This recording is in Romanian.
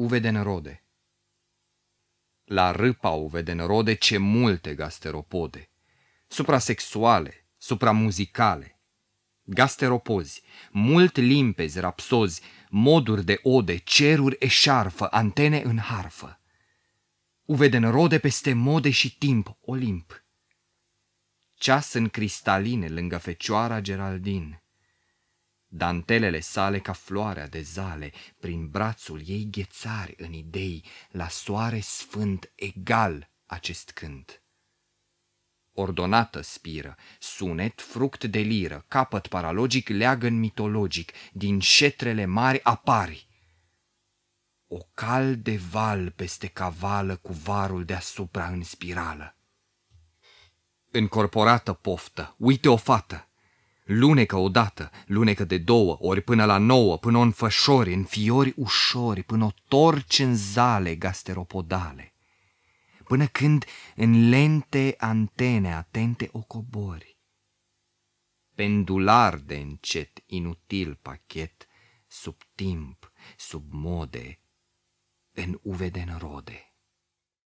Uvedenrode La râpa Uvedenrode ce multe gasteropode, suprasexuale, supramuzicale, gasteropozi, mult limpezi rapsozi, moduri de ode, ceruri eșarfă, antene în harfă. Uvedenrode peste mode și timp, Olimp. Ceas în cristaline lângă fecioara Geraldin dantelele sale ca floarea de zale, prin brațul ei ghețare în idei, la soare sfânt egal acest cânt. Ordonată spiră, sunet, fruct de liră, capăt paralogic, leagăn mitologic, din șetrele mari apari. O cal de val peste cavală cu varul deasupra în spirală. Încorporată poftă, uite o fată, Lunecă odată, lunecă de două, ori până la nouă, până o înfășori, în fiori ușori, până o torci în zale gasteropodale, până când în lente antene atente o cobori. Pendular de încet, inutil pachet, sub timp, sub mode, în uveden rode.